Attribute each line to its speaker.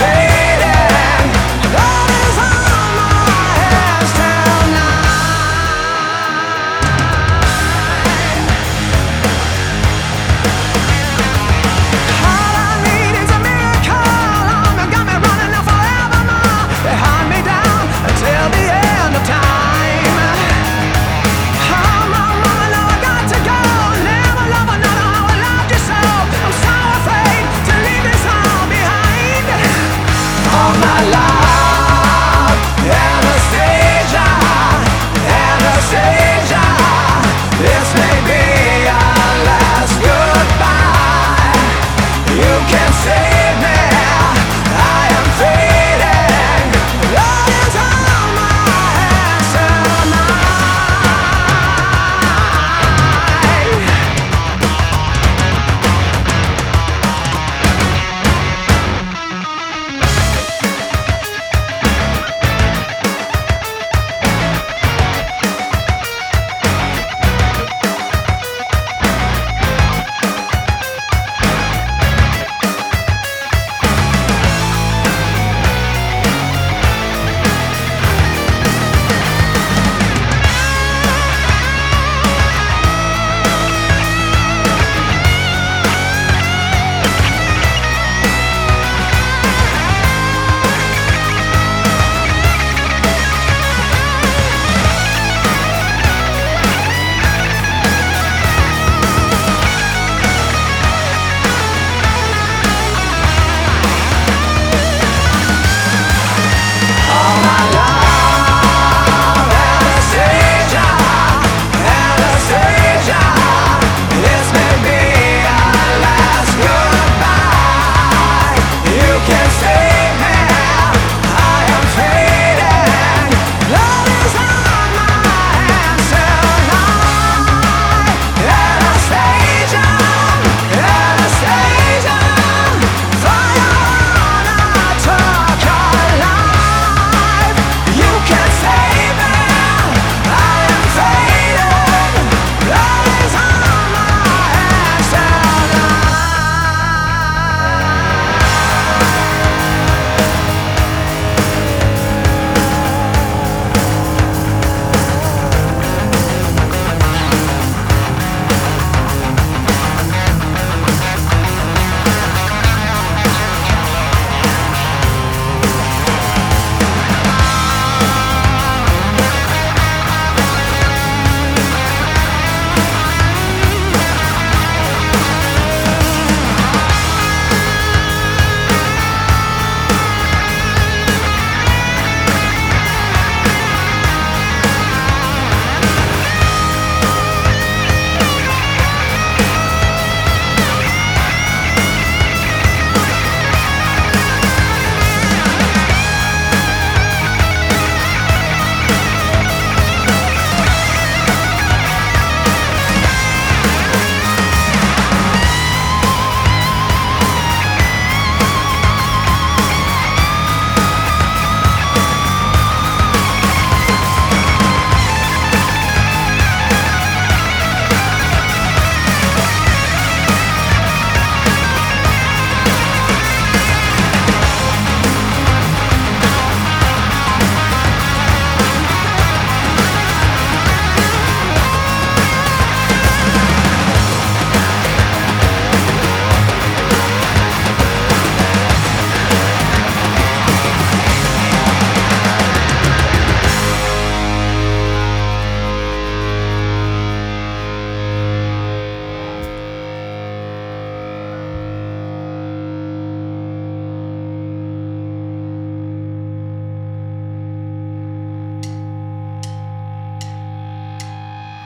Speaker 1: Hey!